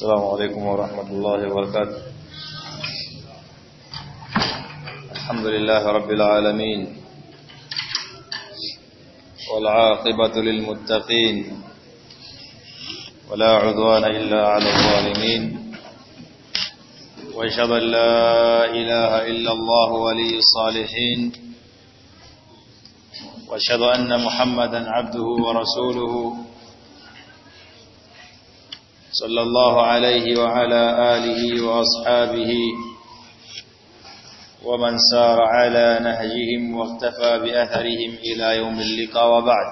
السلام عليكم ورحمة الله وبركاته. الحمد لله رب العالمين. والعاقبة للمتقين. ولا عدوان إلا على الظالمين. وأشهد أن لا إله إلا الله ولي الصالحين. وأشهد أن محمدا عبده ورسوله. صلى الله عليه وعلى آله وأصحابه ومن سار على نهجهم واختفى بأثرهم إلى يوم اللقاء وبعد.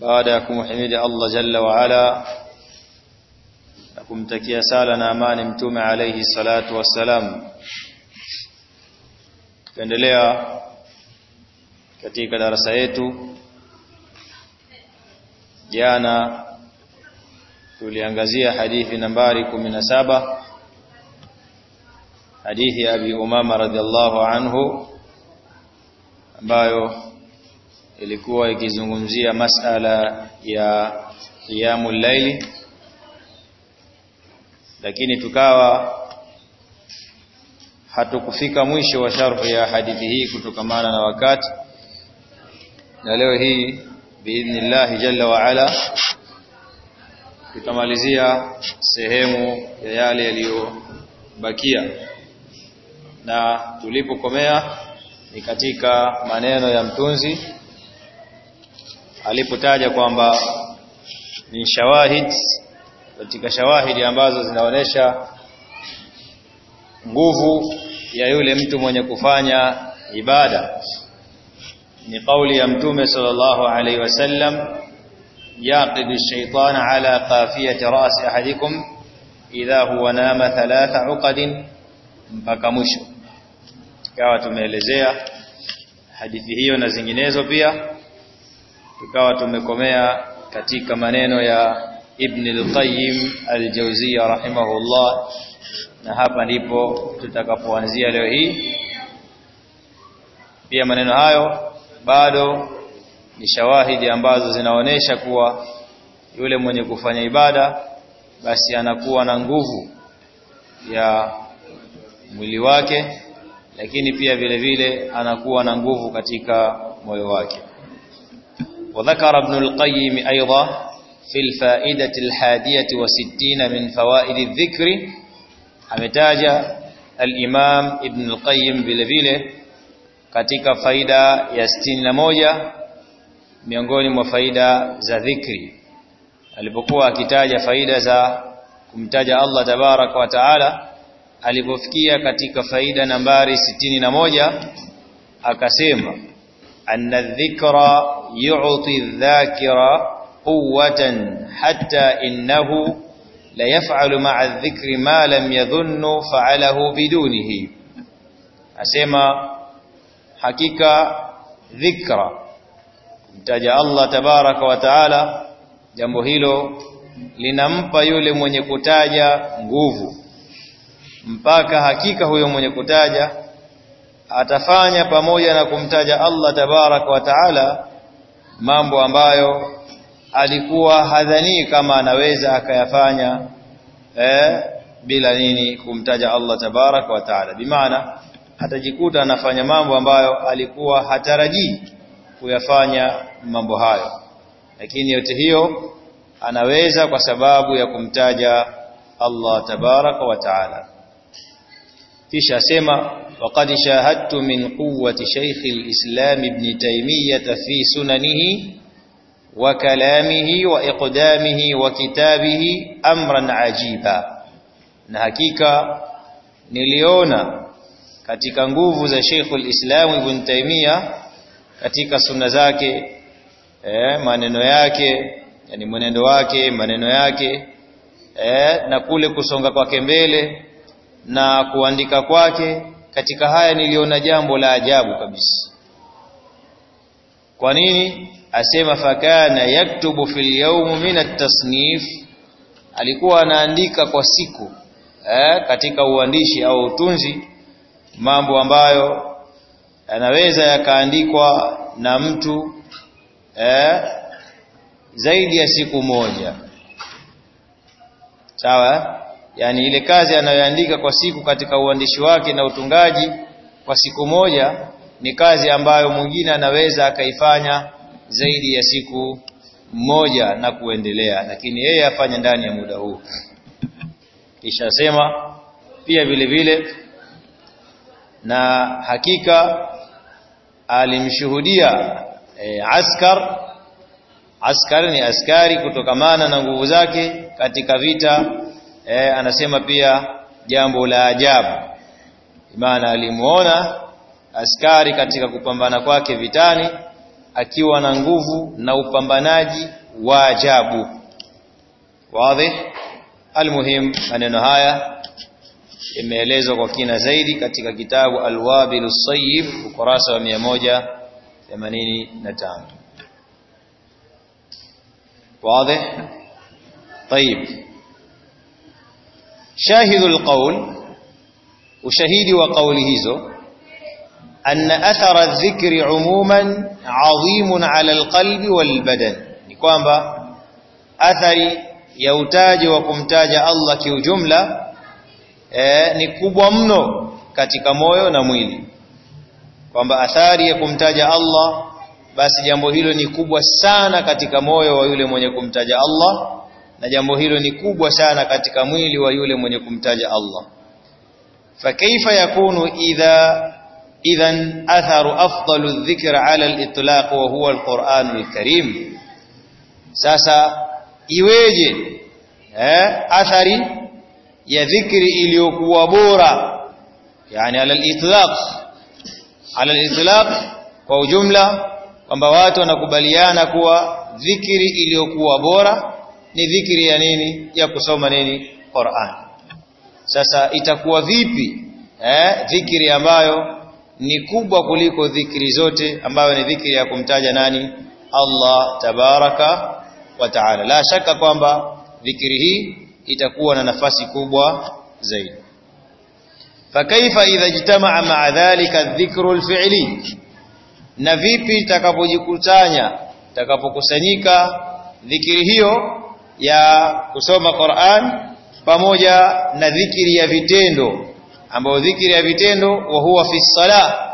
بعدكم حميد الله جل وعلا. kumtakia sala na amani mtume alayhi salatu wassalam tuendelea katika darasa yetu jana tuliangazia hadithi nambari 17 hadithi ya Abi Umama radhiallahu anhu ambayo ilikuwa ikizungumzia masala ya qiyamul laili lakini tukawa hatukufika mwisho wa sharhu ya hadithi hii kutokamana na wakati. Na leo hii biidhnillah jalla wa ala tutamalizia sehemu ya yale yaliyobakia. Na tulipokomea ni katika maneno ya mtunzi alipotaja kwamba ni shawahid katika shawahidi ambazo zinaonesha nguvu ya yule mtu mwenye kufanya ibada. Ni kauli ya mtume sallallahu alaihi wasallam yaqidu ash-shaytan ala qafiyati ras ahadikum idha huwa nama thalatha uqadin mpaka mwisho tukawa tumeelezea hadithi hiyo na zinginezo pia tukawa tumekomea katika maneno ya Ibn al-Qayyim al-Jawziyya rahimahullah na hapa ndipo tutakapoanzia leo hii pia maneno hayo bado ni shawahidi ambazo zinaonesha kuwa yule mwenye kufanya ibada basi anakuwa na nguvu ya mwili wake lakini pia vile vile anakuwa na nguvu katika moyo wake وذكر ابن القيم أيضا في الفائدة الحادية وستين من فوائد الذكر ametaja al-Imam Ibn al-Qayyim vile vile katika faida ya 61 miongoni mwa faida za dhikri. Alipokuwa akitaja faida za kumtaja Allah tabaraka wa taala alipofikia katika faida nambari sitini na moja akasema anna dhikra yu'ti dhakira quwwatan hatta innahu la yaf'alu ma'a dhikri ma lam yadhunnu fa'alahu bidunihi. Asema hakika dhikra mtaja Allah tabaraka wa taala jambo hilo linampa yule mwenye kutaja nguvu. Mpaka hakika huyo mwenye kutaja atafanya pamoja na kumtaja Allah tabaraka wa taala mambo ambayo alikuwa hadhani kama anaweza akayafanya eh, bila nini kumtaja Allah tabaraka wa taala. Bimaana atajikuta anafanya mambo ambayo alikuwa hatarajii kuyafanya mambo hayo. Lakini yote hiyo anaweza kwa sababu ya kumtaja Allah tabaraka wa taala. Kisha asema waqad shahadtu min quwwati shaykh al-islam ibn taymiyyah fi sunanihi wa kalamihi wa iqdamihi wa kitabihi amran ajiba. Na hakika niliona katika nguvu za Sheikh al-Islam Ibn Taymiyyah katika sunna zake eh, maneno yake yani mwenendo wake maneno yake eh, na kule kusonga kwake mbele na kuandika kwake katika haya niliona jambo la ajabu kabisa. Kwa nini? Asema fakana yaktubu fil yawm min at-tasnif alikuwa anaandika kwa siku eh, katika uandishi au utunzi mambo ambayo yanaweza yakaandikwa na mtu eh, zaidi ya siku moja. Sawa yani ile kazi anayoandika kwa siku katika uandishi wake na utungaji kwa siku moja ni kazi ambayo mwingine anaweza akaifanya zaidi ya siku moja na kuendelea lakini yeye afanye ndani ya muda huu. Kisha sema pia vile vile na hakika alimshuhudia e, askar. Askari ni askari kutokamana na nguvu zake katika vita e, anasema pia jambo la ajabu. Maana alimuona askari katika kupambana kwake vitani akiwa na nguvu na upambanaji wa ajabu. Wazi? Almuhim maneno haya imeelezwa kwa kina zaidi katika kitabu alwabil sayyib ukurasa wa 185 واضح طيب شاهد القول وشهيد وقوله hizo أن أثر الذكر عموما عظيم على القلب والبدن athari ya utaji wa kumtaja Allah kiujumla eh, ni kubwa mno katika moyo na mwili. Kwamba athari ya kumtaja Allah basi jambo hilo ni kubwa sana katika moyo wa yule mwenye kumtaja Allah na jambo hilo ni kubwa sana katika mwili wa yule mwenye kumtaja Allah. Fakaifa yakunu idha idhan atharu afdalu dhikr ala al-itlaq wa huwa al-Qur'an al-Karim sasa iweje eh athari ya dhikri iliyokuwa bora yani ala al-itlaq ala al-itlaq kwa ujumla kwamba watu wanakubaliana kuwa dhikri iliyokuwa bora ni dhikri ya nini? Ya kusoma nini? Qur'an. Sasa itakuwa vipi eh dhikri ambayo ni kubwa kuliko dhikri zote ambayo ni dhikri ya kumtaja nani? Allah tabaraka wa taala. La shaka kwamba dhikri hii itakuwa na nafasi kubwa zaidi. Fakaifa idha jitamaa ma'a dhalika dhikru alfi'li? Na vipi takapojikutanya takapokusanyika dhikiri hiyo ya kusoma Qur'an pamoja na dhikri ya vitendo ambayo dhikri ya vitendo wa huwa fi salah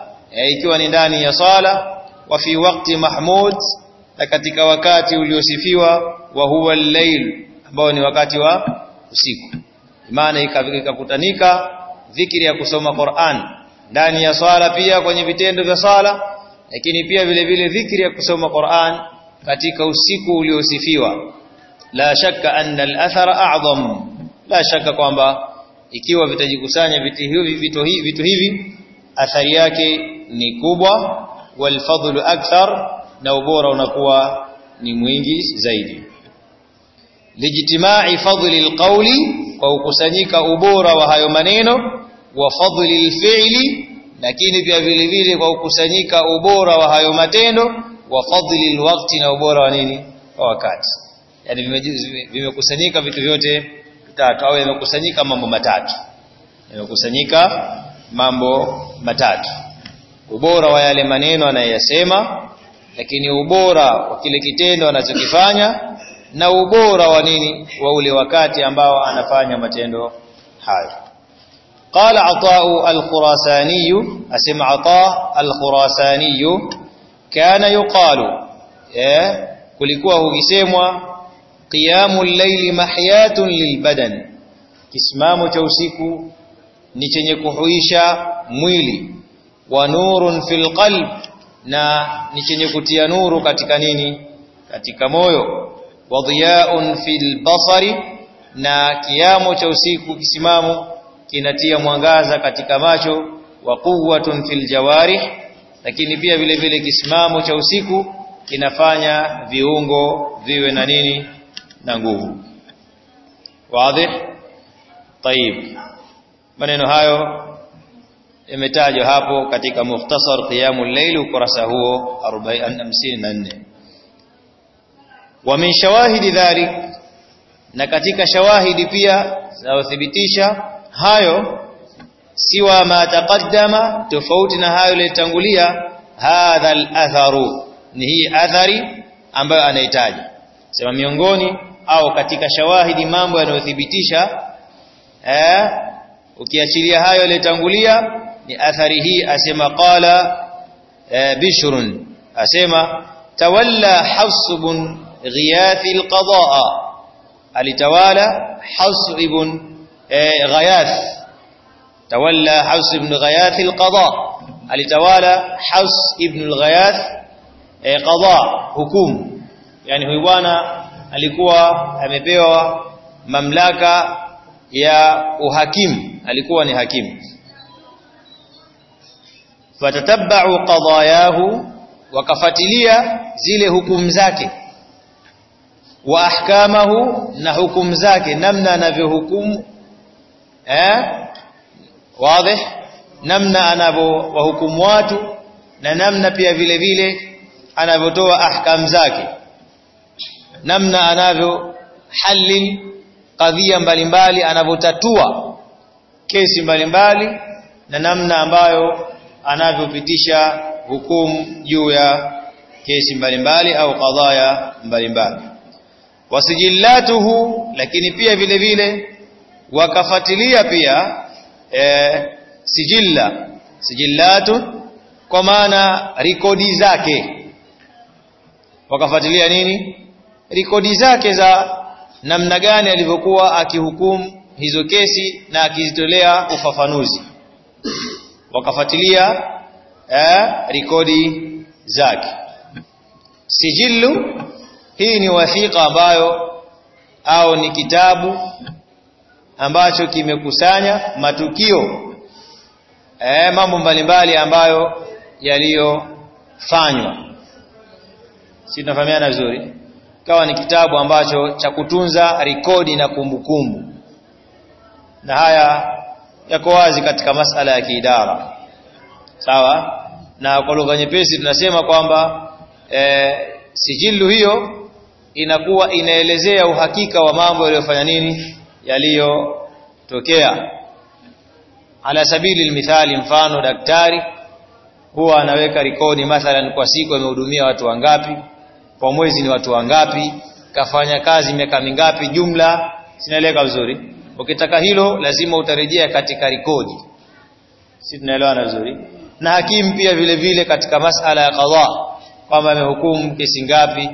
ikiwa ni ndani ya sala wa fi waqti mahmud na katika wakati uliosifiwa wa huwa al-layl ambao ni wakati wa usiku. Maana ikakutanika dhikri ya kusoma Qur'an. Ndani ya swala pia kwenye vitendo vya swala lakini pia vile vile dhikri ya kusoma Qur'an katika usiku uliosifiwa. La shakka anna al-athara a'zam. La shakka kwamba ikiwa vitajikusanya vitu hivi vitu hivi vitu hivi athari yake ni kubwa wal fadlu akthar na ubora unakuwa ni mwingi zaidi lijtimai fadli alqawli kwa ukusanyika ubora wa hayo maneno wa fadli alfi'li lakini pia vile vile kwa ukusanyika ubora wa hayo matendo wa fadli alwaqti na ubora wa nini? Wa wakati. Yani vimekusanyika vitu vyote vitatu au yamekusanyika mambo matatu. Yamekusanyika mambo matatu. Ubora wa yale maneno anayosema lakini ubora wa kile kitendo anachokifanya na ubora wa nini wa ule wakati ambao anafanya matendo hayo قال عطاء الخراساني اسمع عطاء الخراساني كان يقال kulikuwa hukisemwa qiyamul layli mahyatun lilbadan kisimamo cha usiku ni chenye kuhuisha mwili wa nurun fil qalb na ni chenye kutia nuru katika nini katika moyo wa dhiyaun fil basari na kiamo cha usiku kisimamo kinatia mwangaza katika macho wa quwwatun fil jawarih lakini pia vile vile kisimamo cha usiku kinafanya viungo viwe na nini na nguvu wazi طيب maneno hayo yametajwa hapo katika mukhtasar qiyamul layl ukurasa huo 54 wa min shawahidi dhalik. Na katika shawahidi pia zaothibitisha hayo siwa ma taqaddama tofauti na hayo yaliyotangulia hadha al-atharu. Ni hii athari ambayo anahitaji sema miongoni au katika shawahidi mambo yanayothibitisha eh ukiachilia hayo yaliyotangulia ni athari hii asema qala e, bishrun. Asema tawalla hafs ghiyath alqadaa alitawala hafs ibn eh, ghiyath tawalla hafs ibn ghiyath alqadaa alitawala hafs ibn alghiyath eh, qadaa hukumu yani huyu bwana alikuwa amepewa mamlaka ya uhakimu alikuwa ni hakimu fatatabba'u qadayahu wakafatilia zile hukumu zake wa ahkamahu na hukumu zake namna anavyohukumu eh wazi namna anavyowahukumu watu na namna pia vile vile anavyotoa ahkam zake namna anavyo halil kadhia mbalimbali anavyotatua kesi mbalimbali na namna ambayo anavyopitisha hukumu juu ya kesi mbalimbali au kadhaya mbalimbali wasijillatuhu lakini pia vile vile wakafatilia pia e, sijilla. Sijillatu kwa maana rekodi zake. Wakafatilia nini? Rekodi zake za namna gani alivyokuwa akihukumu hizo kesi na akizitolea ufafanuzi. Wakafatilia eh, rekodi zake. Sijillu hii ni wathiqa ambayo au ni kitabu ambacho kimekusanya matukio eh, mambo mbalimbali ambayo yaliyofanywa. Si tunafahamiana vizuri? Kawa ni kitabu ambacho cha kutunza rekodi na kumbukumbu. Kumbu. na haya yako wazi katika masala ya kiidara. Sawa? Na kwa lugha nyepesi tunasema kwamba e, sijilu hiyo inakuwa inaelezea uhakika wa mambo yaliyofanya nini yaliyotokea. Ala sabili mithali mfano daktari huwa anaweka rekodi mathalan kwa siku amehudumia watu wangapi kwa mwezi ni watu wangapi kafanya kazi miaka mingapi jumla sinaeleka vizuri. Ukitaka hilo lazima utarejea katika rekodi si tunaelewana vizuri? Na hakimu pia vile vile katika masala ya qadha kwamba amehukumu kesi ngapi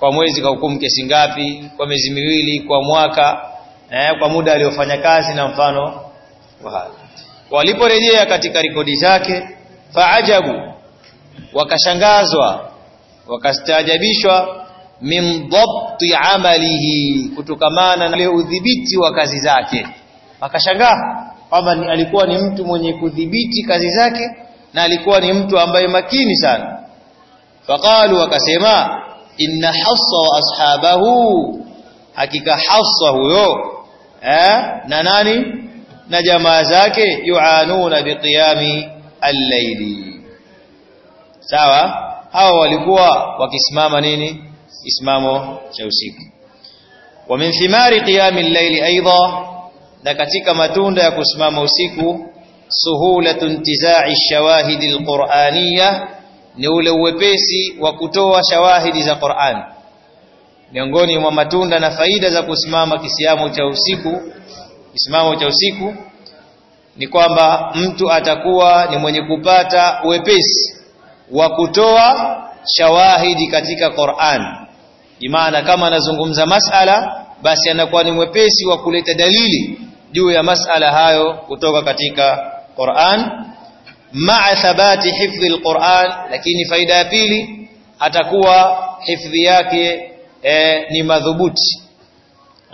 kwa mwezi kahukumu kesi ngapi? Kwa miezi miwili? Kwa mwaka? Eh, kwa muda aliofanya kazi na mfano wa waliporejea katika rekodi zake faajabu wakashangazwa wakastaajabishwa min dhabti amalihi kutokamana na udhibiti wa kazi zake. Wakashangaa kwamba alikuwa ni mtu mwenye kudhibiti kazi zake na alikuwa ni mtu ambaye makini sana. Faqalu wakasema inna hafsa wa ashabahu. Hakika hafsa huyo eh na nani? Na jamaa zake yuanuna biqiyami al-layli. Sawa? Hawa walikuwa wakisimama nini? Isimamo cha usiku. Wa min thimari qiyami al-layli aidha na katika matunda ya kusimama usiku suhulatu intizai shawahidi al-qur'aniyya ni ule uwepesi wa kutoa shawahidi za Qur'an. Miongoni mwa matunda na faida za kusimama kisiamo cha usiku kisimamo cha usiku ni kwamba mtu atakuwa ni mwenye kupata uwepesi wa kutoa shawahidi katika Qur'an. Imana kama anazungumza masala basi anakuwa ni mwepesi wa kuleta dalili juu ya masala hayo kutoka katika Qur'an ma'a thabati hifdhi alquran lakini faida ya pili atakuwa hifdhi yake e, ni madhubuti.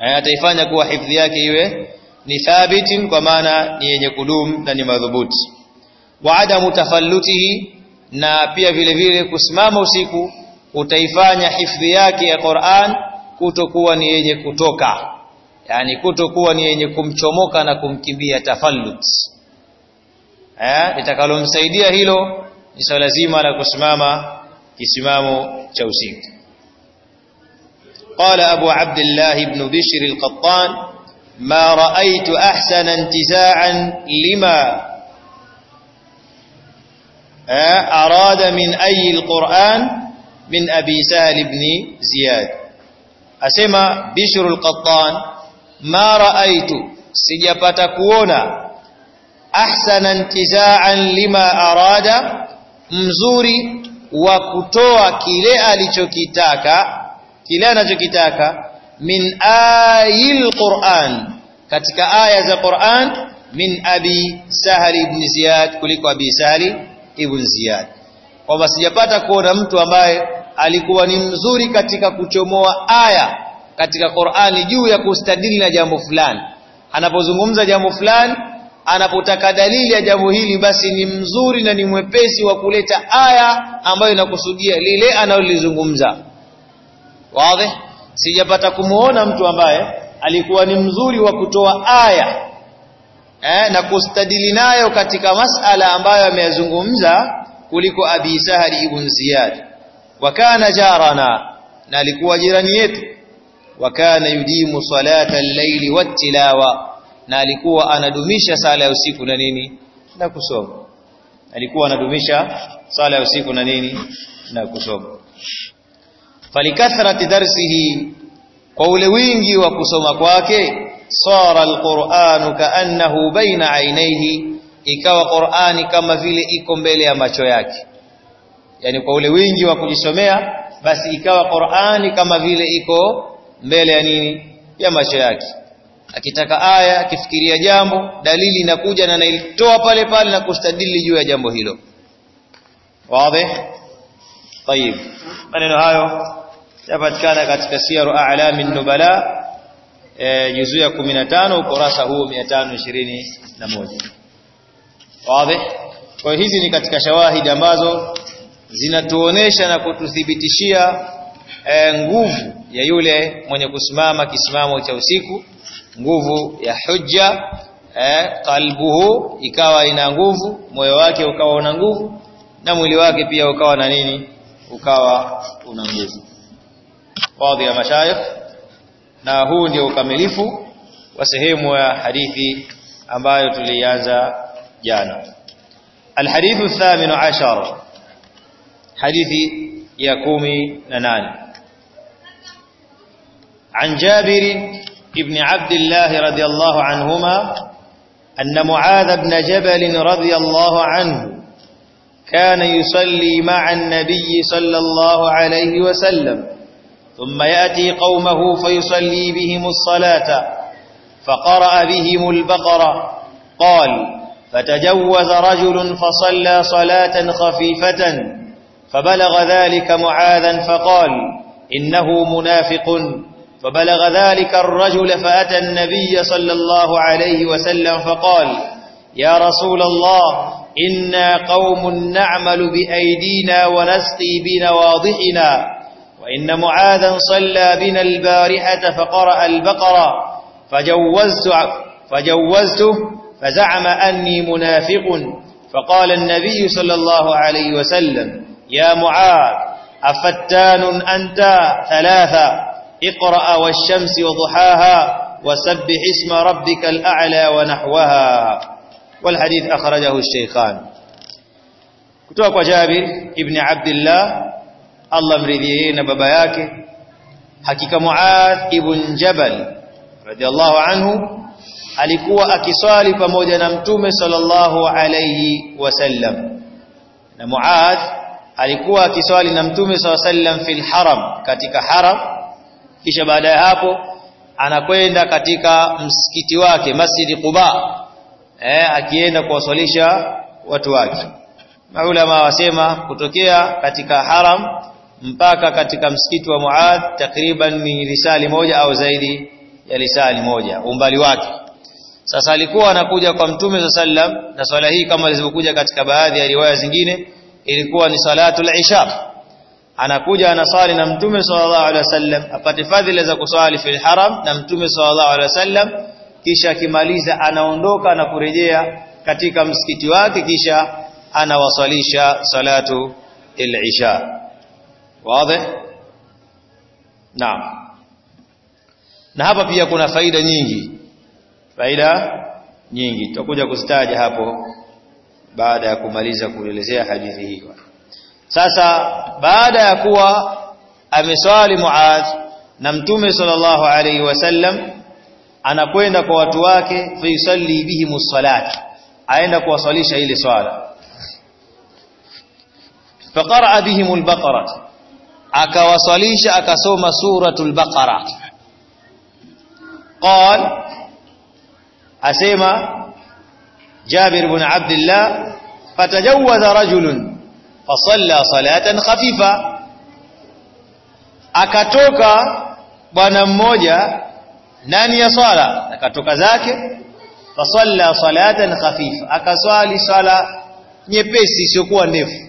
E, ataifanya kuwa hifdhi yake iwe ni thabitin kwa maana ni yenye kudumu na ni madhubuti. Wa adamu tafallutihi na pia vile vile kusimama usiku utaifanya hifdhi yake ya Qur'an kutokuwa ni yenye kutoka. Yani kutokuwa ni yenye kumchomoka na kumkimbia tafallut itakalomsaidia hilo ni lazima la kusimama kisimamo cha usiku. قال ابو عبد الله بن بشر القطان ما رايت احسن انتزاعا لما اراد من اي القران من ابي سهل بن زياد اسمع بشر القطان ما رايت سجاطا كونا ahsana intiza'an lima arada mzuri wa kutoa kile alichokitaka kile anachokitaka min ayil Qur'an katika aya za Qur'an min abi sahli ibn Ziyad kuliko abi sahli ibn Ziyad. Kwamba sijapata kuona mtu ambaye alikuwa ni mzuri katika kuchomoa aya katika Qur'ani juu ya kustadili na jambo fulani. Anapozungumza jambo fulani anapotaka dalili ya jambo hili basi ni mzuri na ni mwepesi wa kuleta aya ambayo inakusudia lile analolizungumza. Wazi? Sijapata kumuona mtu ambaye alikuwa ni mzuri wa kutoa aya eh, na kustadili nayo katika masala ambayo ameyazungumza kuliko Abi Sahari ibn Ziyad. Wa kana jarana na alikuwa jirani yetu. Wa kana yudimu salata al-layli wat-tilawa na alikuwa anadumisha sala ya usiku na nini? Na kusoma. Alikuwa anadumisha sala ya usiku na nini? Na kusoma. Falikathrati darsihi kwa ule wingi wa kusoma kwake sara alquranu kaannahu baina ainaihi ikawa qurani kama vile iko mbele ya macho yake. Yani kwa ule wingi wa kujisomea basi ikawa qurani kama vile iko mbele ya nini? Ya macho yake akitaka aya akifikiria jambo dalili inakuja na naitoa pale pale na kustadili juu ya jambo hilo wazi طيب maneno hayo yapatikana katika siyaru a'lami nubala eh juzuu ya 15 ukurasa huu 521 wazi kwa hizi ni katika shawahidi ambazo zinatuonesha na kututhibitishia e, nguvu ya yule mwenye kusimama kisimamo cha usiku nguvu ya hujja eh, kalbuhu ikawa ina nguvu moyo wake ukawa una nguvu na mwili wake pia ukawa na nini ukawa una nguvu baadhi ya mashayikh na huu ndio ukamilifu wa sehemu ya hadithi ambayo tulianza jana الحديث الثامن عشر حديث يكومي ننان عن جابر ابن عبد الله رضي الله عنهما أن معاذ بن جبل رضي الله عنه كان يصلي مع النبي صلى الله عليه وسلم ثم يأتي قومه فيصلي بهم الصلاة فقرأ بهم البقرة قال فتجوز رجل فصلى صلاة خفيفة فبلغ ذلك معاذا فقال إنه منافق. فبلغ ذلك الرجل فأتى النبي صلى الله عليه وسلم فقال يا رسول الله إنا قوم نعمل بأيدينا ونسقي بنواضحنا وإن معاذا صلى بنا البارحة فقرأ البقرة فجوزت فجوزته فزعم أني منافق فقال النبي صلى الله عليه وسلم يا معاذ أفتان أنت ثلاثة؟ اقرأ والشمس وضحاها وسبح اسم ربك الأعلى ونحوها والحديث أخرجه الشيخان kutoka Jabir ibn Abdullah Allah mridhie na baba yake hakika Muadh ibn Jabal radhiallahu anhu alikuwa akiswali pamoja na mtume sallallahu alayhi wasallam na Muadh alikuwa akiswali na mtume sallallahu alayhi wasallam fil haram katika haram kisha baada ya hapo anakwenda katika msikiti wake Masjid Quba. Eh akienda kuwaswalisha watu wake. Maulama wasema kutokea katika haram mpaka katika msikiti wa Muad takriban ni risali moja au zaidi ya risali moja umbali wake. Sasa alikuwa anakuja kwa mtume sallam na swala hii kama ilivyokuja katika baadhi ya riwaya zingine ilikuwa ni salatul isha anakuja anasali na mtume sallallahu alaihi wasallam apate fadhila za kuswali fil haram na mtume sallallahu alaihi wasallam kisha akimaliza anaondoka na kurejea katika msikiti wake kisha anawasalisha salatu al-isha. Wazi? Naam. Na hapa pia kuna faida nyingi. Faida nyingi. Tutakuja kuzitaja hapo baada ya kumaliza kuelezea hadithi hii sasa baada ya kuwa ameswali Muadh na mtume sallallahu alayhi wasallam anakwenda kwa watu wake fayusalli bihimus salat aenda kuwaswalisha ile swala faqara bihimul baqara akawaswalisha akasoma suratul baqara قال asema Jabir ibn Abdullah fatajawaza rajulun fasalla salatan khafifa. Akatoka bwana mmoja ndani ya swala akatoka zake. Fasalla salatan khafifa. Akaswali sala nyepesi isiyokuwa ndefu.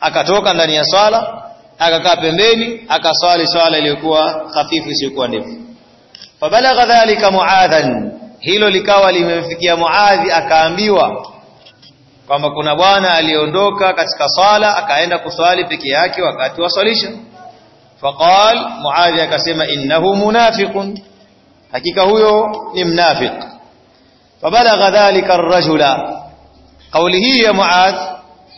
Akatoka ndani ya swala akakaa pembeni akaswali swala iliyokuwa hafifu isiyokuwa ndefu. Fabalagha dhalika muadhan. Hilo likawa limemfikia muadhi akaambiwa kwamba kuna bwana aliondoka katika sala akaenda kuswali peke yake wakati wa swalisha. Faqal muadhi akasema innahu munafiqun. Hakika huyo ni mnafiq. Fabalagha dhalika ar-rajula. Kauli hii ya muadh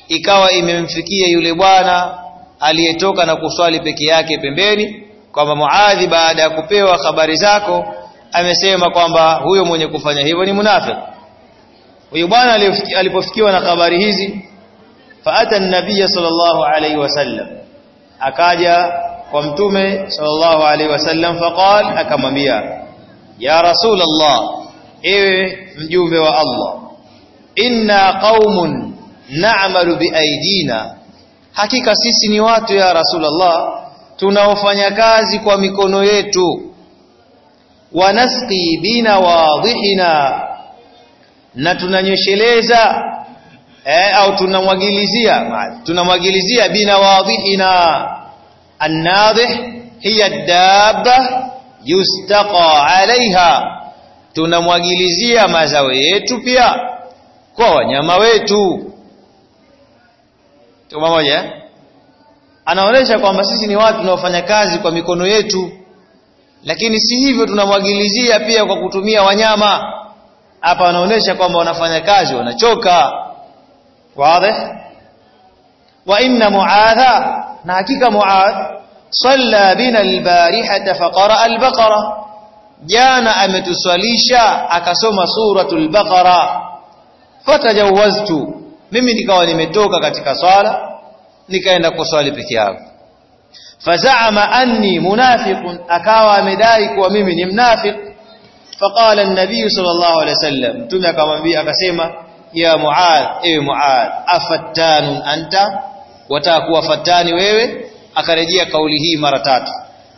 ikawa imemfikia yule bwana aliyetoka na kuswali peke yake pembeni kwamba Muadhi baada ya kupewa habari zako amesema kwamba huyo mwenye kufanya hivyo ni munafiki huyo bwana alipofikiwa na habari hizi faata an-nabiy sallallahu alayhi wasallam akaja kwa mtume sallallahu alayhi wasallam faqal akamwambia ya rasul Allah ewe mjumbe wa Allah inna qaumun na'malu biaidina hakika sisi ni watu ya rasulullah tunaofanya kazi kwa mikono yetu. Wanasqi bina wadhihina na tunanyesheleza eh, au tunamwagilizia tunamwagilizia bina wadhihina annadhih hiya dabba yustaqa alaiha tunamwagilizia mazao yetu pia kwa wanyama wetu. Tuko pamoja anaonesha kwamba sisi ni watu tunaofanya kazi kwa mikono yetu lakini si hivyo tunamwagilizia pia kwa kutumia wanyama hapa wanaonesha kwamba wanafanya kazi wanachoka wazi wa inna muadha na hakika muadh salla bina albarihata faqara albaqara jana ametuswalisha akasoma suratul baqara fatajawaztu mimi nikawa nimetoka katika swala nikaenda kuswali peke yangu fazaama anni munafiqun akawa amedai kuwa mimi ni mnafiq faqala an-nabiy sallallahu alayhi wasallam mtume akamwambia akasema ya muadh ewe muadh afattanun anta wataka kuwa fatani wewe akarejea kauli hii mara tatu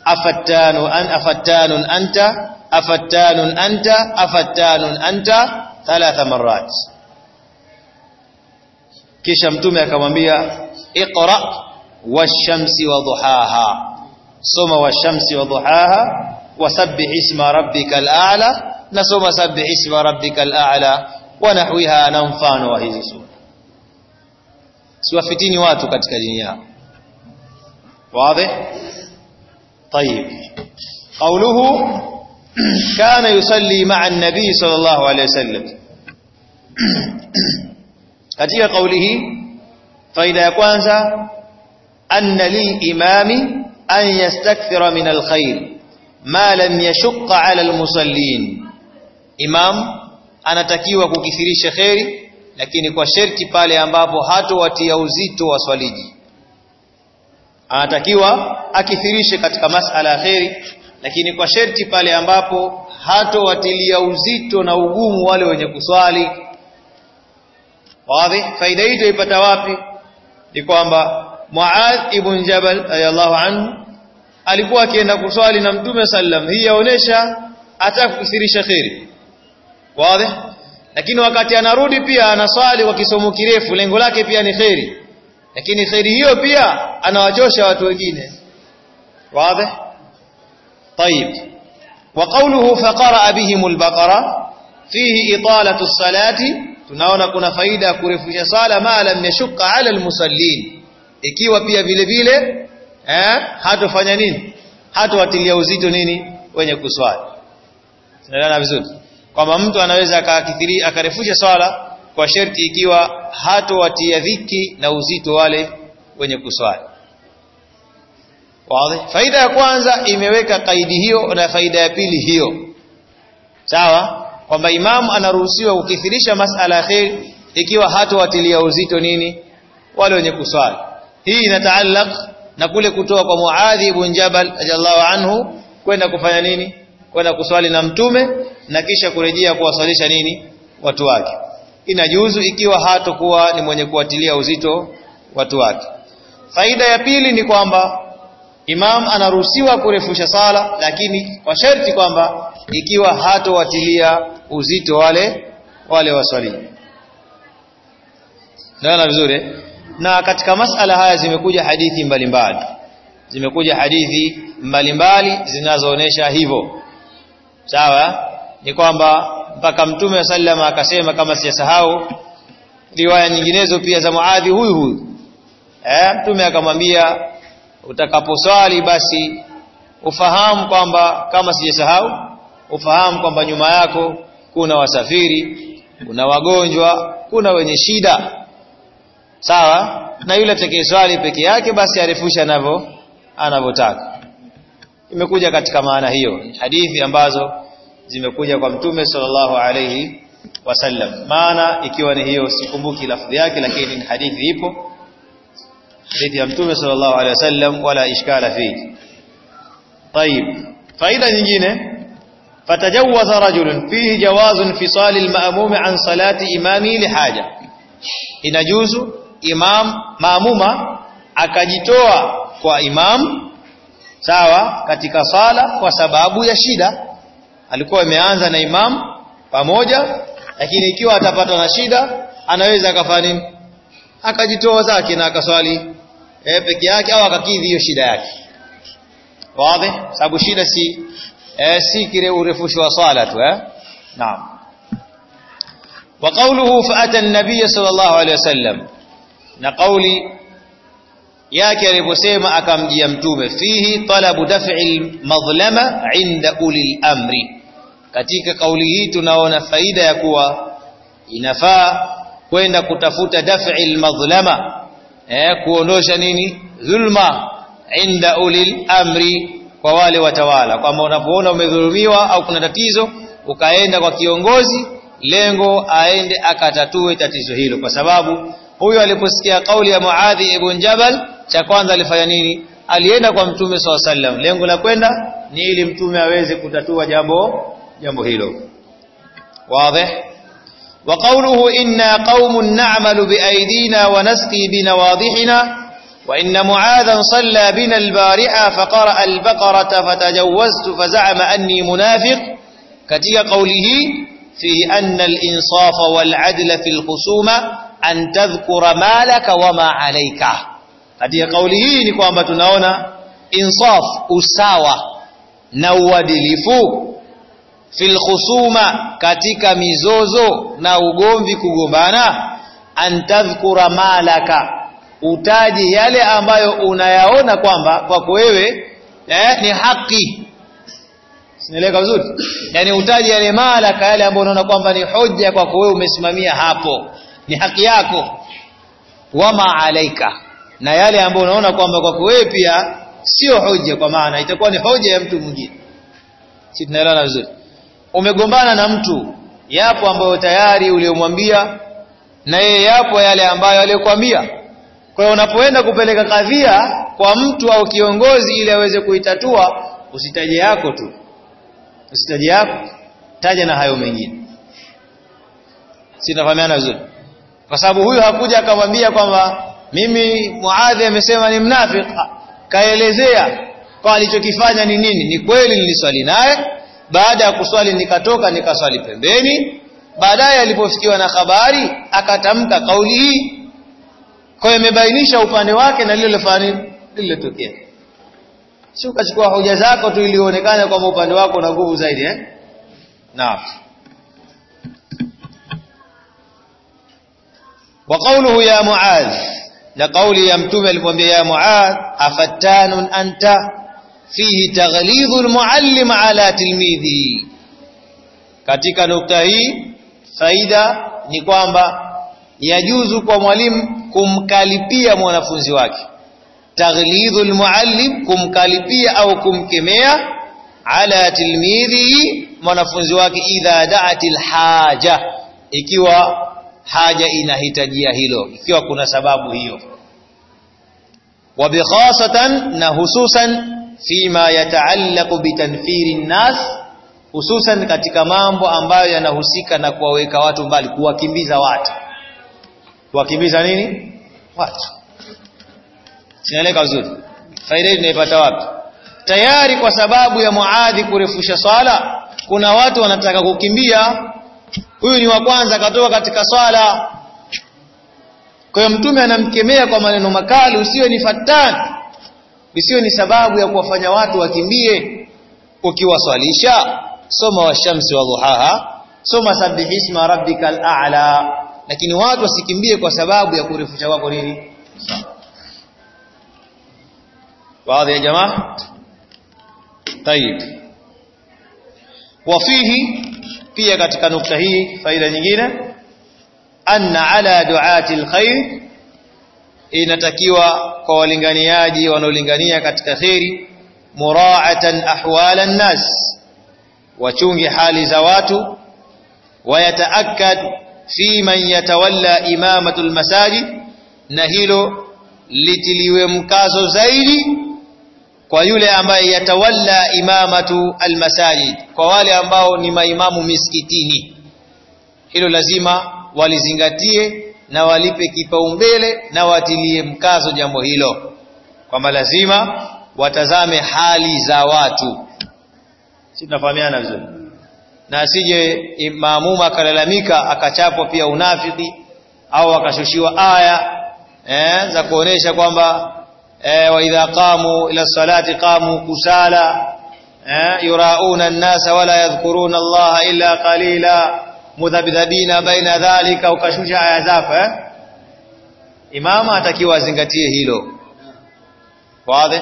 afattanu an afattanun anta afattanun anta afattanun anta thalatha marrat kisha mtume akamwambia iqra wash-shamsi wa duhaha soma wash-shamsi wa duhaha وسبح اسم ربك الأعلى نسوم سبح اسم ربك الأعلى ونحوها ننفان وهذه سورة سوى فتيني واتو كتك دنيا. واضح؟ طيب. قوله كان يصلي مع النبي صلى الله عليه وسلم. كتير قوله فإذا كوانسا أن للإمام أن يستكثر من الخير. Ma lam yashqa ala almusallin. Imam anatakiwa kukithirisha khairi lakini kwa sharti pale ambapo hatowatia uzito waswaliji anatakiwa akithirishe katika masala ya khairi lakini kwa sharti pale ambapo hatowatilia uzito na ugumu wale wenye kuswali. Wazi? Faida hii ipata wapi? Ni kwamba Muadh ibn Jabal radiyallahu anhu alikuwa akienda kuswali na Mtume sallam hii yaonesha ataka kukithirisha khairi wazi lakini wakati anarudi pia anaswali kwa kisomo kirefu lengo lake pia ni khairi lakini khairi hiyo pia anawachosha watu wengine wazi طيب وقوله فقرأ بهم البقرة فيه إطالة الصلاة tunaona kuna faida ya kurefusha sala ma lam yashqa ala almusallin ikiwa pia vile vile eh? Hatofanya nini? Hatowatilia uzito nini? Wenye kuswali. Tunaelewana vizuri? Kwamba mtu anaweza akakithiri akarefusha swala kwa sharti ikiwa hatowatia dhiki na uzito wale wenye kuswali. Wazi? Faida ya kwanza imeweka kaidi hiyo na faida ya pili hiyo. Sawa? Kwamba imamu anaruhusiwa kukithirisha masala ya khair ikiwa hatowatilia uzito nini? Wale wenye kuswali. Hii inataallaq na kule kutoa kwa Muadhi ibn Jabal radhiallahu anhu kwenda kufanya nini? Kwenda kuswali na mtume na kisha kurejea kuwaswalisha nini? Watu wake. Inajuzu ikiwa hatokuwa ni mwenye kuatilia uzito watu wake. Faida ya pili ni kwamba imam anaruhusiwa kurefusha sala lakini kwa sharti kwamba ikiwa hatowatilia uzito wale wale waswali naona vizuri na katika masala haya zimekuja hadithi mbalimbali. Zimekuja hadithi mbalimbali zinazoonesha hivyo. Sawa? Ni kwamba mpaka mtume sallama akasema kama sijasahau riwaya nyinginezo pia za Muadhi huyu huyu. Eh mtume akamwambia utakaposwali basi ufahamu kwamba kama sijasahau ufahamu kwamba nyuma yako kuna wasafiri kuna wagonjwa kuna wenye shida sawa na yule atakayeswali peke yake basi arefusha anavyo anavyotaka imekuja katika maana hiyo hadithi ambazo zimekuja kwa mtume sallallahu alayhi wasallam maana ikiwa ni hiyo sikumbuki lafzi yake lakini ni hadithi ipo hadithi ya mtume sallallahu alayhi wasallam wala ishkala fihi طيب faida nyingine fatajawaza rajulun fihi jawazun fisali al-ma'mum an salati imami lihaja inajuzu imam maamuma akajitoa kwa imam sawa katika sala kwa sababu ya shida. Alikuwa ameanza na imam pamoja lakini ikiwa atapatwa na shida anaweza akafanya nini? Akajitoa zake na akaswali e, peke yake au akakidhi hiyo shida yake. Wazi? Sababu shida si e, si kile urefushi wa sala tu eh? Naam. Wa qawluhu fa'ata an-nabiy sallallahu alayhi wasallam na kauli yake aliposema akamjia mtume fihi talabu daf'i madhlama inda ulil amri. Katika kauli hii tunaona faida ya kuwa inafaa kwenda kutafuta daf'i madhlama eh kuondosha nini? Dhulma inda ulil amri kwa wale watawala. Kwamba unapoona umedhulumiwa au kuna tatizo ukaenda kwa kiongozi lengo aende akatatue tatizo hilo kwa sababu huyo aliposikia kauli ya Muadhi ibn Jabal cha kwanza alifanya nini alienda kwa mtume SAW sallam lengo la kwenda ni ili mtume aweze kutatua jambo jambo hilo wazi وقوله إنا قوم نعمل بأيدينا ونسقي بنواضحنا وإن معاذا صلى بنا البارحة فقرأ البقرة فتجوزت فزعم أني قوله فيه أن الإنصاف والعدل في الخصومة an tadhkura malaka wama alayka. Katika kauli hii ni kwamba tunaona insaf usawa na uadilifu. Fil khusuma katika mizozo na ugomvi kugombana. An tadhkura malaka utaji yale ambayo unayaona kwamba kwako wewe eh, ni haki. Sinaeleka vizuri? yani utaji yale malaka yale ambayo unaona kwamba ni hoja kwako wewe umesimamia hapo ni haki yako. Wama alaika. Na yale ambayo unaona kwamba kwako wewe pia sio hoja kwa maana itakuwa ni hoja ya mtu mwingine. Si tunaelewana vizuri? Umegombana na mtu. Yapo ambayo tayari uliyomwambia na yeye yapo yale ambayo aliyokuambia. Kwa hiyo unapoenda kupeleka kadhia kwa mtu au kiongozi ili aweze kuitatua usitaje yako tu. Usitaje yako. Taja na hayo mengine. Si tunafahamiana vizuri kwa sababu huyu hakuja akamwambia kwamba mimi Muadhi amesema ni mnafiki kaelezea kwa alichokifanya ni nini. Ni kweli niliswali naye baada ya kuswali nikatoka nikaswali pembeni. Baadaye alipofikiwa na habari akatamka kauli hii. Kwa hiyo imebainisha upande wake na lile lililotokea si ukachukua hoja zako tu ilionekana kwamba upande wako una nguvu zaidi eh? Naam وقوله يا معاذ لقول يمتم المب يا معاذ أفتان أنت؟ فيه تغليظ المعلم على تلميذه. كاتيكا نكتهي فإذا نقوم با يجوز قوم علم كم كالبية منفنز تغليظ المعلم كم كالبية أو كم كمية على تلميذه منفنز إذا دعت الحاجة. إكي haja inahitajia hilo ikiwa kuna sababu hiyo. Wa bikhasatan na hususan fima yataallaqu bitanfiri nnas hususan katika mambo ambayo yanahusika na kuwaweka watu mbali kuwakimbiza watu. Kuwakimbiza nini? Watu. Sinaeleka vizuri? Faida hii tunaipata wapi? Tayari kwa sababu ya muadhi kurefusha swala kuna watu wanataka kukimbia huyu ni wa kwanza katoka katika swala. Kwa hiyo mtume anamkemea kwa maneno makali usiwe ni fatan usiwe ni sababu ya kuwafanya watu wakimbie ukiwaswalisha. Soma washamsi wa duhaha soma sabbihisma rabbikal a'la. Lakini watu wasikimbie kwa sababu ya kurefusha kwako nini? Baadhi ya jamaa. Tayib wafihi pia katika nukta hii faida nyingine anna ala duati alkhair inatakiwa kwa walinganiaji wanaolingania katika khairi muraatan ahwala nnas wachunge hali za watu wayataakkad fi man yatawalla imamatul masajid na hilo litiliwe mkazo zaidi kwa yule ambaye yatawalla imamatu almasajid kwa wale ambao ni maimamu misikitini. Hilo lazima walizingatie na walipe kipaumbele na watilie mkazo jambo hilo kwamba lazima watazame hali za watu. Si tunafahamiana vizuri? Na asije maamuma akalalamika akachapwa pia unafiki au akashushiwa aya eh, za kuonesha kwamba eh, wa idha qamu ila salati qamu kusala. Eh, yurauna an-nasa wala yadhkuruna Allah illa qalila. Mudhabidhabina baina dhalika ukashusha aya zako eh? imama atakiwa azingatie hilo. Wazi?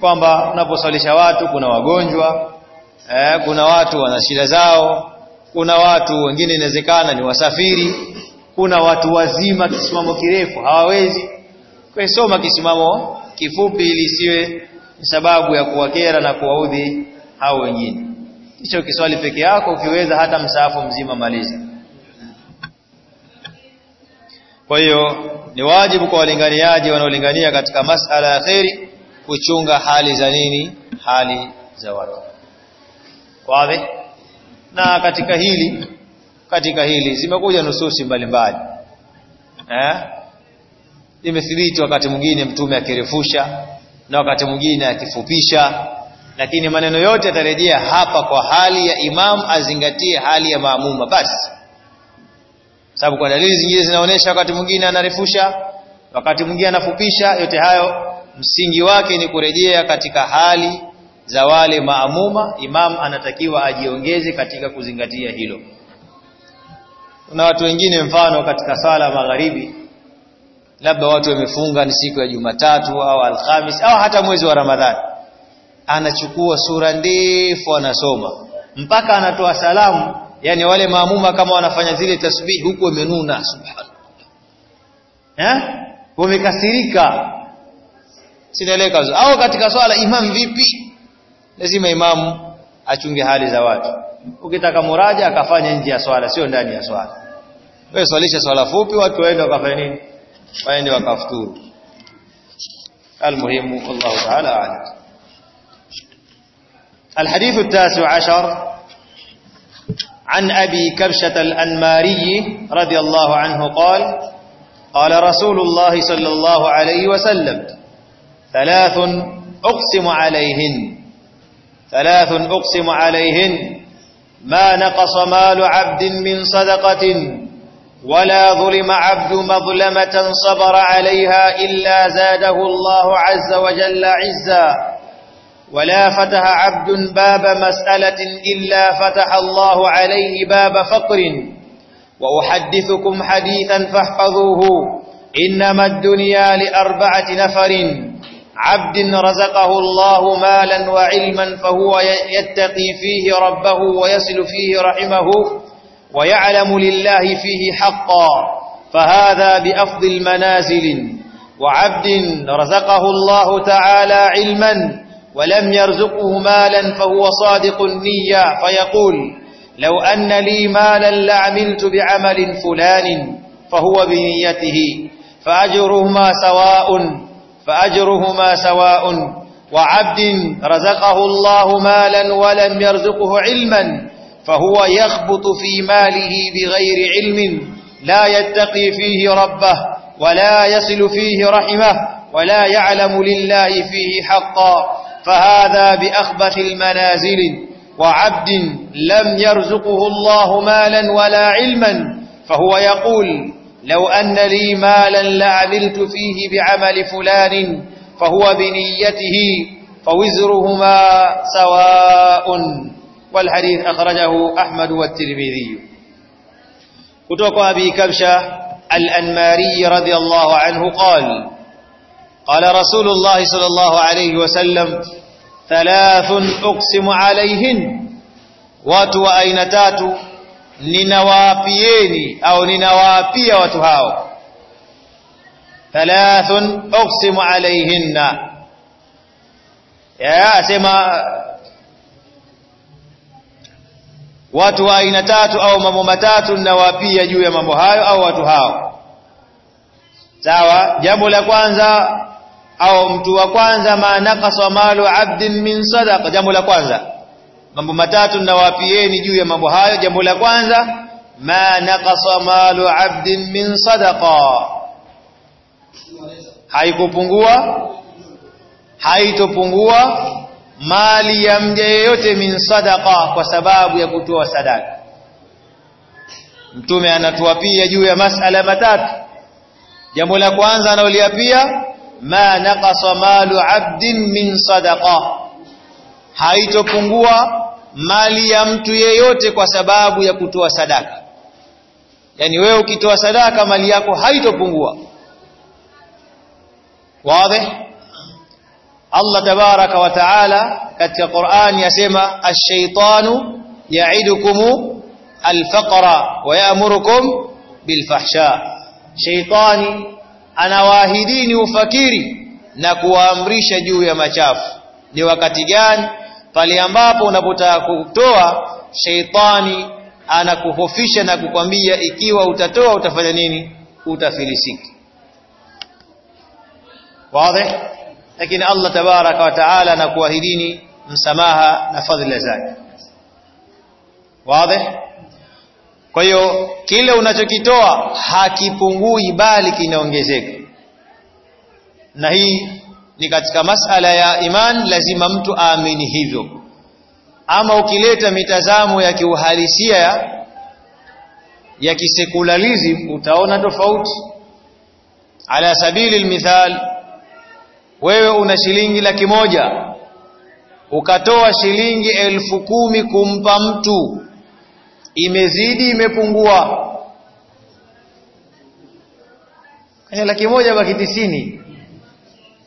Kwamba unaposalisha watu kuna wagonjwa eh, kuna watu wana shida zao kuna watu wengine inawezekana ni wasafiri kuna watu wazima kisimamo kirefu hawawezi kwa soma kisimamo kifupi ili siwe sababu ya kuwakera na kuwaudhi hao wengine. Kisha kiswali peke yako ukiweza hata msaafu mzima maliza kwa hiyo ni wajibu kwa walinganiaji wanaolingania katika masala ya khairi kuchunga hali za nini? Hali za watu. Wazi na katika hili katika hili zimekuja nususi mbalimbali. Eh imethibiti wakati mwingine mtume akirefusha na wakati mwingine akifupisha. Lakini maneno yote yatarejea hapa kwa hali ya imam azingatie hali ya maamuma. Basi sababu kwa dalili zingine zinaonesha wakati mwingine anarefusha wakati mwingine anafupisha yote hayo msingi wake ni kurejea katika hali za wale maamuma. Imam anatakiwa ajiongeze katika kuzingatia hilo. Kuna watu wengine mfano katika sala magharibi labda watu wamefunga ni siku ya Jumatatu au Alhamis au hata mwezi wa Ramadhani. Anachukua sura ndefu anasoma. Mpaka anatoa salamu yani wale maamuma kama wanafanya zile tasbih huko imenuna subhanallah. Eh? Wamekasirika. Sinaeleka au katika swala imam vipi? Lazima imamu achunge hali za watu. Ukitaka muraja akafanya nje ya swala sio ndani ya swala. Wewe swalisha swala fupi watu waende wakafanya nini waende wakafuturu المهم والله تعالى أعلم. الحديث التاسع عشر عن أبي كبشة الأنماري رضي الله عنه قال قال رسول الله صلى الله عليه وسلم ثلاث أقسم عليهن. ثلاث أقسم عليهن. ما نقص مال عبد من صدقة. ولا ظلم عبد مظلمة صبر عليها إلا زاده الله عز وجل عزا. ولا فتح عبد باب مسألة إلا فتح الله عليه باب فقر. وأحدثكم حديثا فاحفظوه. إنما الدنيا لأربعة نفر. عبد رزقه الله مالا وعلما فهو يتقي فيه ربه ويصل فيه رحمه. ويعلم لله فيه حقا فهذا بأفضل المنازل وعبد رزقه الله تعالى علما ولم يرزقه مالا فهو صادق النية فيقول لو أن لي مالا لعملت بعمل فلان فهو بنيته فأجرهما سواء فأجرهما سواء. وعبد رزقه الله مالا ولم يرزقه علما فهو يخبط في ماله بغير علم لا يتقي فيه ربه ولا يصل فيه رحمه ولا يعلم لله فيه حقا فهذا بأخبث المنازل وعبد لم يرزقه الله مالا ولا علما فهو يقول لو أن لي مالا لعملت فيه بعمل فلان فهو بنيته فوزرهما سواء والحديث أخرجه أحمد والترمذي. كتوك أبي كبشة الأنماري رضي الله عنه قال قال رسول الله صلى الله عليه وسلم ثلاث أقسم عليهن. watu wa aina tatu ninawaapieni au ninawaapia watu hao thalathun uqsimu alayhinna ya asema watu wa aina tatu au mambo matatu ninawapia juu ya mambo hayo au watu hao. Sawa? Jambo la kwanza au mtu wa kwanza ma naqasa malu abdin min sadaqa. Jambo la kwanza. Mambo matatu ninawapieni juu ya mambo hayo. Jambo la kwanza ma naqasa malu abdin min sadaqa. Haikupungua? Haitopungua mali ya mja yeyote min sadaqa kwa sababu ya kutoa sadaka. Mtume anatuapia juu ya masala matatu. Jambo la kwanza analoliapia ma naqasa malu abdin min sadaqa. Haitopungua mali ya mtu yeyote kwa sababu ya kutoa sadaka. Yani wewe ukitoa sadaka mali yako haitopungua. Wazi Allah tabaraka wa taala katika Qur'ani yasema ash-shaytanu ya'idukum al-faqra wa ya'murukum bil-fahsha. Shaytani anawaahidini ufakiri na kuwaamrisha juu ya machafu. Ni wakati gani? Pale ambapo unapotaka kutoa sheitani anakuhofisha na kukwambia ikiwa utatoa utafanya nini? Utafilisiki wazi lakini Allah tabaraka wa taala anakuahidini msamaha na fadhila zake. Wazi? Kwa hiyo kile unachokitoa hakipungui bali kinaongezeka. Na hii ni katika masala ya iman lazima mtu aamini hivyo. Ama ukileta mitazamo ya kiuhalisia ya, ya kisekularism utaona tofauti. Ala sabili almithal wewe una shilingi laki moja. Ukatoa shilingi elfu kumi kumpa mtu. Imezidi imepungua. Kwenye laki moja baki tisini.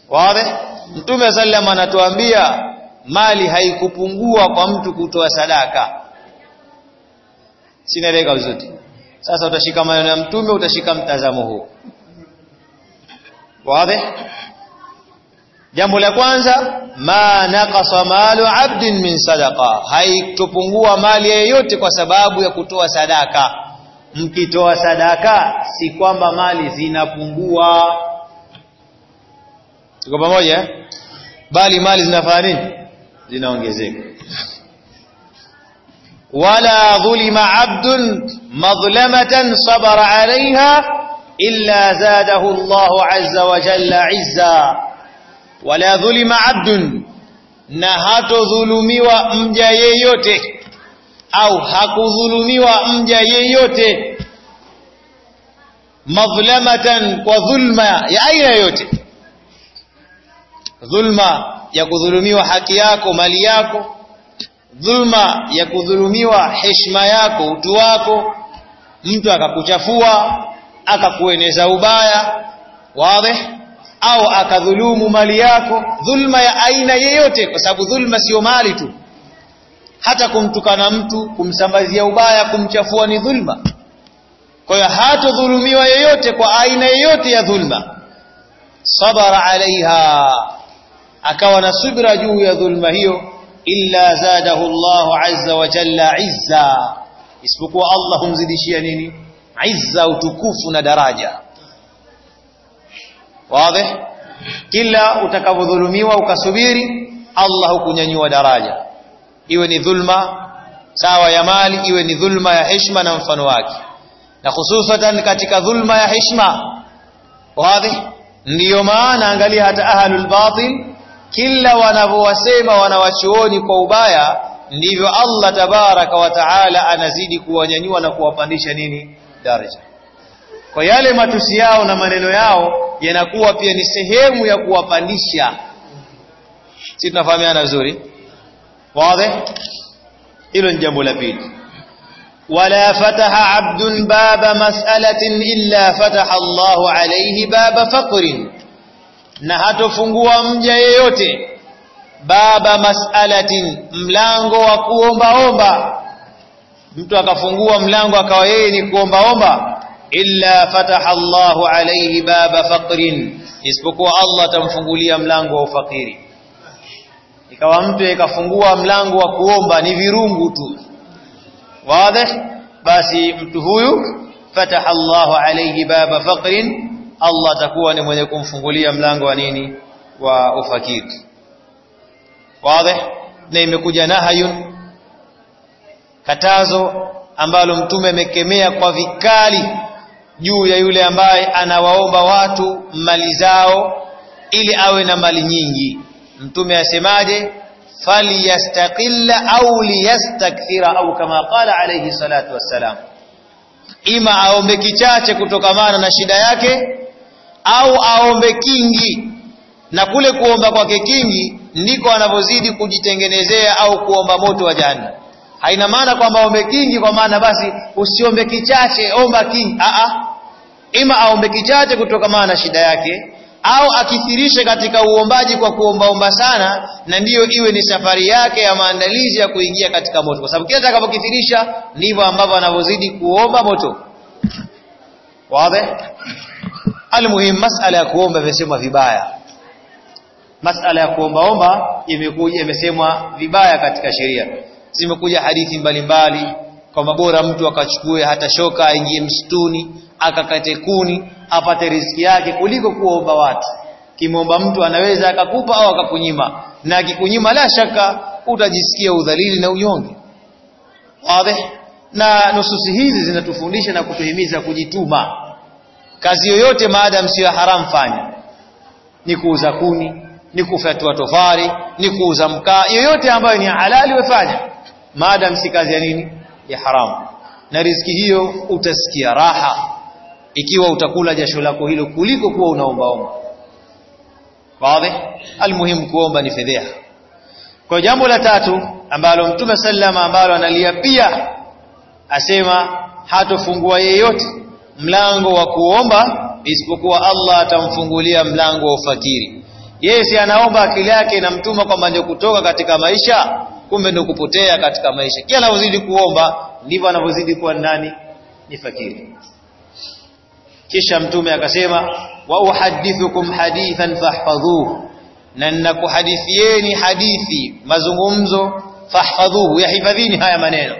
Wazi? Mtume sallam anatuambia mali haikupungua kwa mtu kutoa sadaka. Sinaeleka vizuri. Sasa utashika maneno ya mtume utashika mtazamo huu. Wazi jambo la kwanza ma naqasa malu abdin min sadaqa. Haitopungua mali yeyote kwa sababu ya kutoa sadaka. Mkitoa sadaka si kwamba mali zinapungua. Tuko pamoja bali mali zinafanya nini? Zinaongezeka. Wala dhulima abdun madhlamatan sabara alaiha illa zadahu Allahu azza wa jalla izza wala dhulima abdun. Na hatodhulumiwa mja yeyote. Au hakudhulumiwa mja yeyote. Madhlamatan kwa dhulma ya aina yoyote dhulma ya kudhulumiwa haki yako mali yako. Dhulma ya kudhulumiwa heshima yako utu wako. Mtu akakuchafua akakueneza ubaya. Wazi au akadhulumu mali yako dhulma ya aina yeyote kwa sababu dhulma sio mali tu. Hata kumtukana mtu kumsambazia ubaya kumchafua ni dhulma. Kwa hiyo hatodhulumiwa yeyote kwa aina yeyote ya dhulma. Sabara alaiha akawa na subira juu ya dhulma hiyo. Illa zadahu Allahu azza wa jalla izza. Isipokuwa Allah humzidishia nini? Izza utukufu na daraja wazi? Kila utakavyodhulumiwa ukasubiri Allah hukunyanyua daraja. Iwe ni dhulma sawa ya mali iwe ni dhulma ya heshima na mfano wake. Na hususan katika dhulma ya heshima. Wazi? Ndiyo maana angalia hata ahlul batil kila wanavyowasema wanawachuoni kwa ubaya ndivyo Allah tabaraka wa taala anazidi kuwanyanyua na kuwapandisha nini? Daraja kwa yale matusi yao na maneno yao yanakuwa pia ni sehemu ya kuwapandisha. Si tunafahamiana vizuri? Wazi? Hilo ni jambo la pili. Wala fataha abdun baba mas'alatin illa fataha Allahu alayhi baba faqrin. Na hatofungua mja yeyote baba mas'alatin mlango wa kuombaomba. Mtu akafungua mlango akawa yeye ni kuombaomba illa fataha Allahu alayhi baba faqrin isipokuwa Allah atamfungulia mlango wa ufakiri. Ikawa mtu ikafungua mlango wa kuomba ni virungu tu. Wazi basi mtu huyu fataha Allahu alayhi baba faqrin Allah atakuwa ni mwenye kumfungulia mlango wa nini? Wa ufakiri. Wazi na imekuja nahayun katazo ambalo mtume amekemea kwa vikali juu ya yule ambaye anawaomba watu mali zao ili awe na mali nyingi. Mtume asemaje? Falyastaqilla au liyastakthira au kama qala alayhi salatu wassalam. Ima aombe kichache kutokamana na shida yake au aombe kingi. Na kule kuomba kwake kingi ndiko anavyozidi kujitengenezea au kuomba moto wa jahannam haina maana kwamba ombe kingi kwa maana basi usiombe kichache omba kingi. A a ima aombe kichache kutokamana na shida yake au akithirishe katika uombaji kwa kuombaomba sana na ndiyo iwe ni safari yake ya maandalizi ya kuingia katika moto. Kwa sababu kila atakapokithirisha ndivyo ambavyo anavyozidi kuomba moto. Wazi? Almuhim masala ya kuomba imesemwa vibaya. Masala ya kuombaomba imekuja imesemwa vibaya katika sheria zimekuja hadithi mbalimbali. Kwamba bora mtu akachukue hata shoka aingie msituni akakate kuni apate riziki yake kuliko kuomba watu. Kimomba mtu anaweza akakupa au akakunyima. Na akikunyima la shaka utajisikia udhalili na unyonge. Wazi? Na nususi hizi zinatufundisha na kutuhimiza kujituma. Kazi yoyote maadamu sio haram fanya. Ni kuuza kuni ni kufyatua tofari ni kuuza mkaa yoyote ambayo ni halali wefanya maadamu si kazi ya nini? Ya haramu na riziki hiyo utasikia raha. Ikiwa utakula jasho lako hilo kuliko kuwa unaombaomba wazi? Almuhimu kuomba ni fedheha. Kwa jambo la tatu ambalo mtume sallama ambalo analia pia asema hatofungua yeyote mlango wa kuomba isipokuwa Allah atamfungulia mlango wa ufakiri. Yeye si anaomba akili yake inamtuma kwamba ndio kutoka katika maisha kumbe ndio kupotea katika maisha. Kila anavyozidi kuomba ndivyo anavyozidi kuwa ndani ni fakiri. Kisha mtume akasema wa uhadithukum hadithan fahfadhuhu na ninakuhadithieni hadithi mazungumzo fahfadhuhu yahifadhini haya maneno.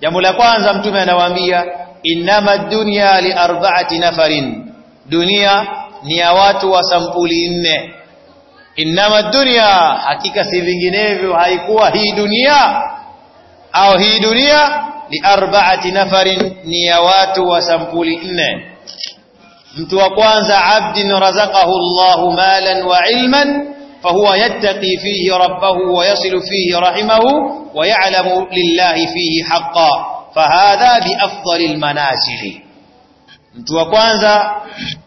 Jambo la kwanza mtume anawaambia innama dunya li arba'ati nafarin. Dunia ni ya watu wa sampuli nne innama dunya hakika si vinginevyo haikuwa hii dunia au hii dunia li arba'ati nafarin ni ya watu wa sampuli nne mtu wa kwanza abdin razaqahu Allahu malan wa ilman rabbahu wa yasilu fihi rahimahu wa ya'lamu lillahi fihi haqqan fahadha bi afdalil manazili mtu wa kwanza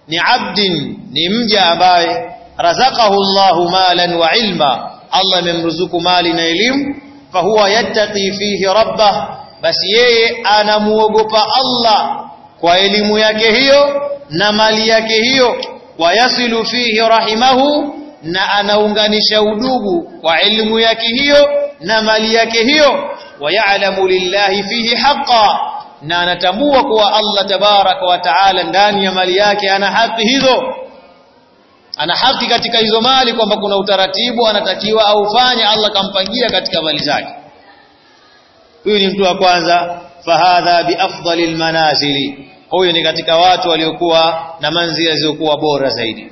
ni abdin ni mja ambaye razaqahu Allahu malan wa ilma. Allah amemruzuku mali na elimu. Fahuwa yattaqi fihi rabbah. Basi yeye anamuogopa Allah kwa elimu yake hiyo na mali yake hiyo. Wayasilu fihi rahimahu na anaunganisha udugu kwa elimu yake hiyo na mali yake hiyo. Wayalamu lillahi fihi haqa na anatambua kuwa Allah tabaraka wa taala ndani ya mali yake ana haki hizo ana haki katika hizo mali kwamba kuna utaratibu anatakiwa aufanye Allah kampangia katika mali zake. Huyu ni mtu wa kwanza fahadha biafdalil manazili. Huyu ni katika watu waliokuwa na manzila zilizokuwa bora zaidi.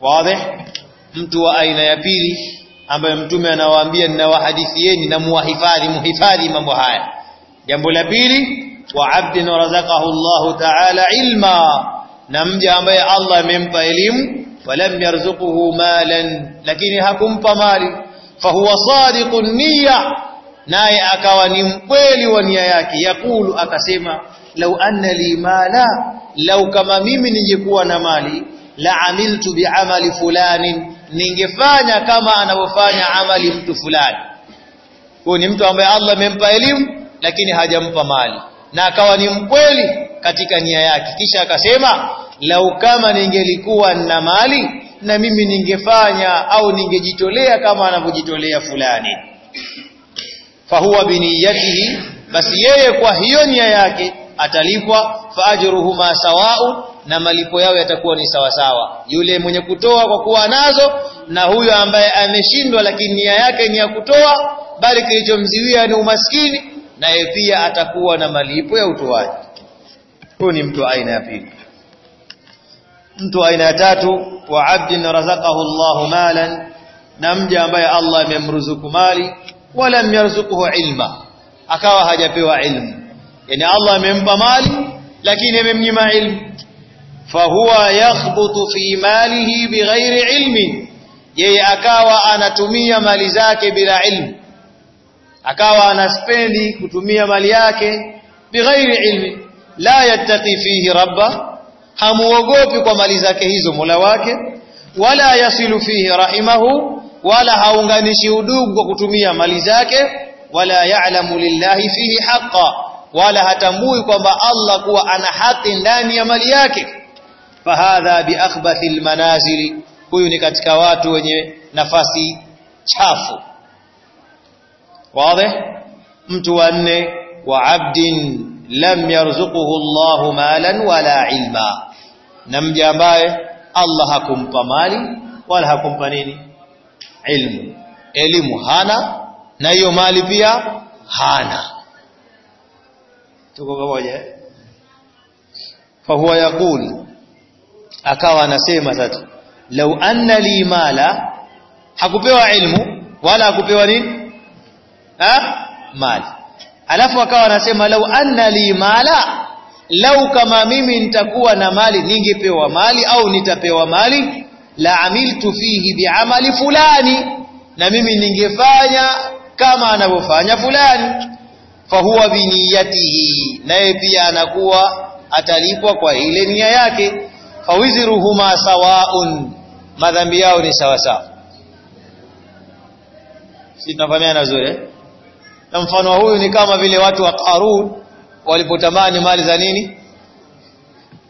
Wazi mtu wa aina ya pili ambaye mtume anawaambia ninawahadithieni na muwahifadhi muhifadhi mambo haya. Jambo la pili wa abdin razaqahu Allah ta'ala ilma na mja ambaye Allah amempa elimu falam yarzuquhu malan lakini hakumpa mali. Fahuwa sadiqun niyya naye akawa ni mkweli wa nia yake. Yakulu akasema lau anna li mala lau kama mimi ningekuwa na mali la amiltu biamali fulani ningefanya kama anavyofanya amali mtu fulani. Huyo ni mtu ambaye Allah amempa elimu lakini hajampa mali. Na akawa ni mkweli katika nia yake. Kisha akasema lau kama ningelikuwa na mali na mimi ningefanya au ningejitolea kama anavyojitolea fulani. Fahuwa biniyatihi basi yeye kwa hiyo nia yake atalipwa. Faajruhuma sawau na malipo yao yatakuwa ni sawasawa. Sawa yule mwenye kutoa kwa kuwa nazo na huyo ambaye ameshindwa lakini nia yake ni ya kutoa bali kilichomziwia ni umaskini naye pia atakuwa na malipo ya utoaji. Huyu ni mtu aina ya pili mtu aina ya tatu wa abdin razaqahu Allahu malan na mja ambaye Allah amemruzuku mali wala yarzuquhu ilma akawa hajapewa ilmu. Yani Allah amempa mali lakini amemnyima ilmu. Fahuwa yakhbutu fi malihi bighairi ilmi yeye akawa anatumia mali zake bila ilmu. Akawa anaspendi kutumia mali yake bighairi ilmi. La yattaqi fihi rabba hamuogopi kwa mali zake hizo Mola wake wala yasilu fihi rahimahu wala haunganishi udugu kwa kutumia mali zake wala ya'lamu lillahi fihi haqqa wala hatambui kwamba Allah kuwa ana haki ndani ya mali yake. Fahadha biakhbathil manazili huyu ni katika watu wenye nafasi chafu. Wazi? Mtu wa nne wa abdin lam yarzuquhu Allahu malan wala ilma na mja ambaye Allah hakumpa mali wala hakumpa nini? Ilmu. Elimu hana na hiyo mali pia hana. Tuko pamoja fahuwa yaqul. Akawa anasema sasa lau anna li mala hakupewa ilmu wala hakupewa nini? Ha? Mali. Alafu akawa anasema lau anna li mala lau kama mimi nitakuwa na mali ningepewa mali au nitapewa mali la amiltu fihi biamali fulani na mimi ningefanya kama anavyofanya fulani. Fahuwa biniyatihi naye pia anakuwa atalipwa kwa ile nia yake. Fawiziruhuma sawaun madhambi yao ni sawa sawa si tunafahamiana vizuri na mfano huyu ni kama vile watu wa Qarun walipotamani mali za nini?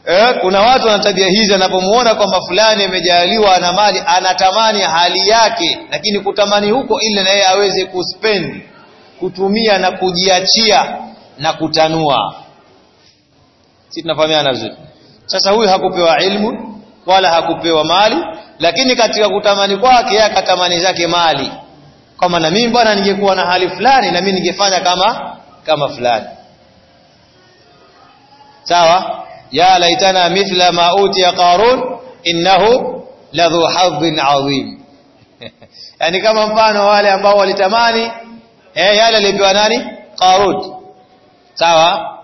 Eh kuna watu wana tabia hizi anapomuona kwamba fulani amejaliwa na mali anatamani hali yake lakini kutamani huko ili na yeye aweze kuspend kutumia na kujiachia na kutanua. Si tunafahamiana vizuri? Sasa huyu hakupewa ilmu wala hakupewa mali lakini katika kutamani kwake yeye akatamani zake mali. Kama na mimi bwana ningekuwa na hali fulani na mimi ningefanya kama kama fulani sawa ya laitana mithla ma utiya qarun innahu ladhu hadhin adhim yani kama mfano wale ambao walitamani eh yale aliyopewa nani qarun sawa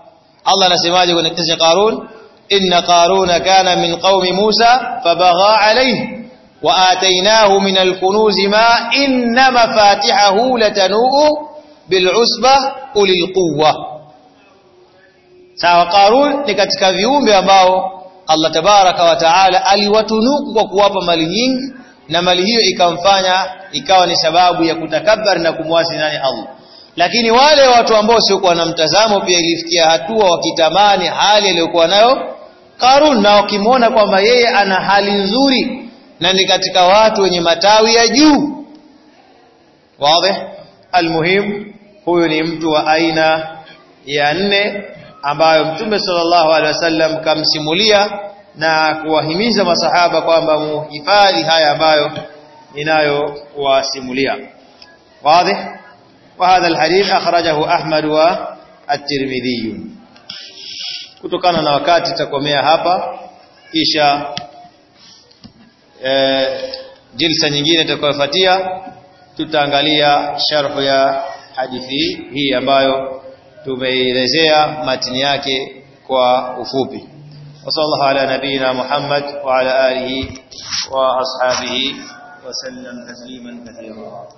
Allah anasemaje kwenye kisa cha qarun inna qaruna kana min qaumi Musa fabagha alayhi وآتيناه من الكنوز ما إن مفاتحه لتنوء بالعصبة أولي القوة sawa Qarun ni katika viumbe ambao Allah tabaraka wa taala aliwatunuku kwa kuwapa mali nyingi na mali hiyo ikamfanya ikawa ni sababu ya kutakabari na kumwasi nani Allah. Lakini wale watu ambao siokuwa na mtazamo pia ilifikia hatua wakitamani hali aliyokuwa nayo Qarun na wakimwona kwamba yeye ana hali nzuri na ni katika watu wenye matawi ya juu. Wazi. Almuhim huyu ni mtu wa aina ya nne ambayo mtume sallallahu alaihi wasallam kamsimulia na kuwahimiza masahaba kwamba muhifadhi haya ambayo ninayo kuwasimulia واضح وهذا الحديث أخرجه أحمد والترمذي kutokana na wakati takomea hapa kisha e, jilsa nyingine itakayofuatia tutaangalia sharhu ya hadithi hii ambayo tumeielezea matini yake kwa ufupi وصلى الله على نبينا محمد وعلى آله وأصحابه وسلم تسليما كثيرا